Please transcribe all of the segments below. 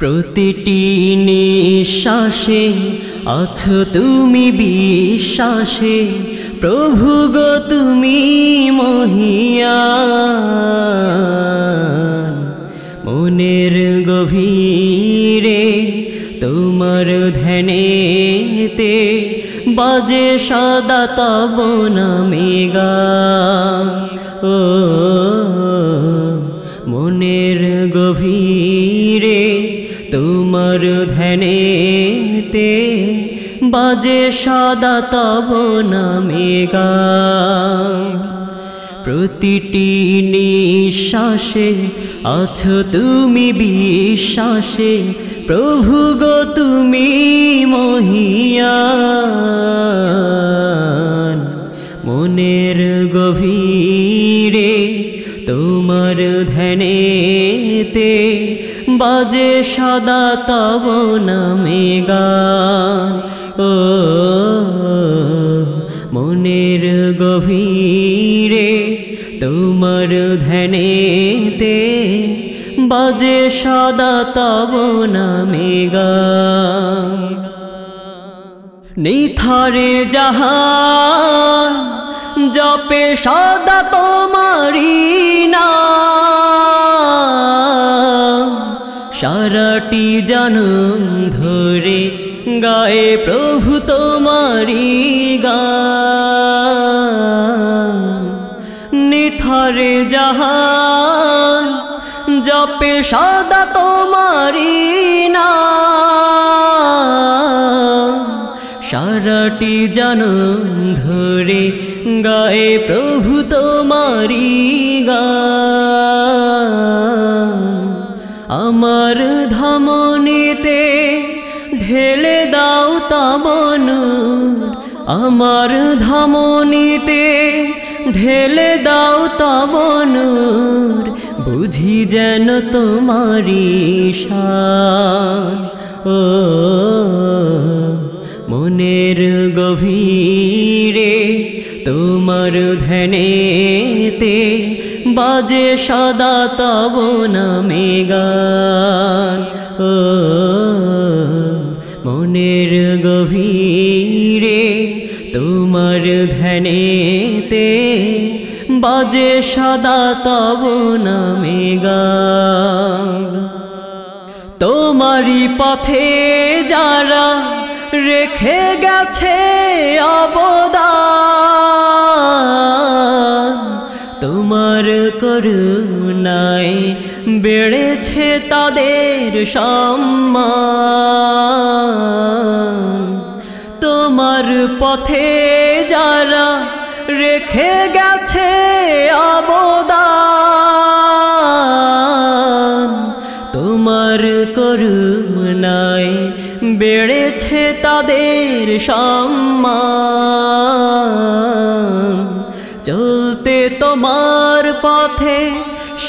প্রতিটি নিঃশ্বাসে আছো তুমি বিশ্বাসে, প্রভু গো তুমি মহিয়া। মনের গভীরে তোমার ধ্যানেতে বাজে সদা তব নামেগা ও, মনের গভীরে তোমার ধ্যানেতে বাজে সদা তব নামেগা প্রতিটি নিঃশ্বাসে আছো তুমি বিশ্বাসে। প্রভু গো তুমি ধ্যানেতে বাজে সদা তব নামে গান। ও, মনের গভীরে তোমার ধ্যানেতে বাজে সদা তব নামে গান। নিথারে জাহান, জপে সদা তোমারি সারাটি জনম ধরে গায়ে প্রভু তোমারি গান। নিথারে জাহান জপে সদা তোমারি না সারাটি জনম ধরে গায়ে প্রভু তোমারি গান। আমার আমার ধমনীতে ঢেলে দাও তামনুর বুঝি যেন তোমারি ও, মনের গভীরে তোমার ধ্যানেতে বাজে সদা তব নামে গান। ও মনের গভীরে তোমার ধ্যানেতে বাজে সদা তব নামে গান তোমারি পথে যারা রেখে গেছে অবদান, তোমার করুণায় বেড়েছে তাদের সম্মান। তোমার পথে যারা রেখে গেছে অবদান, তোমার করুণায় বেড়েছে তাদের সম্মান। চলতে তোমার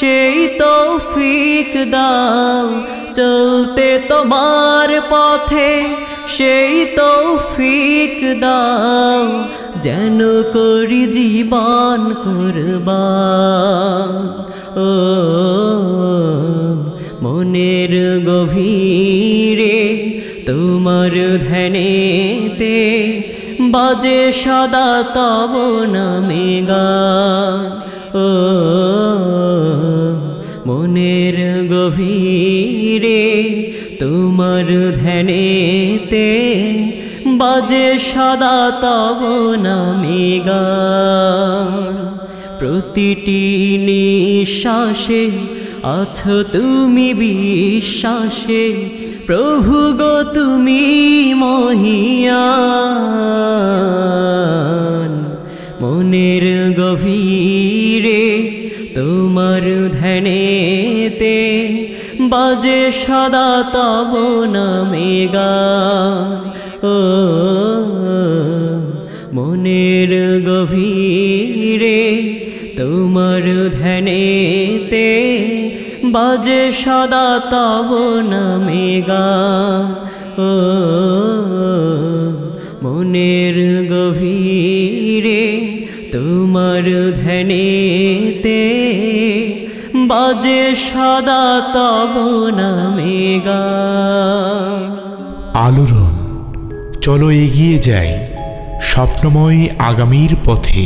সেই তৌফিক দাও, চলতে তোমার পথে। সেই তৌফিক দাও, যেন করি জীবন করবান। ও, মনের গভীরে তোমার ধ্যানেতে বাজে সদা তব নামে গান। ও গভীরে তোমার ধ্যানেতে বাজে সদা তব নামে প্রতিটি নিঃশ্বাসে আছো তুমি বিশ্বাসে, প্রভু গো তুমি মহিয়ান বাজে সদা তব নামে গান। ও, মনের গভীরে তোমার ধ্যানেতে বাজে সদা তব নামে গান। ও, মনের গভীরে তোমার ধ্যানেতে বাজে সাদা তবনা মেগা আলোড়ন চলো এগিয়ে যাই স্বপ্নময় আগামীর পথে।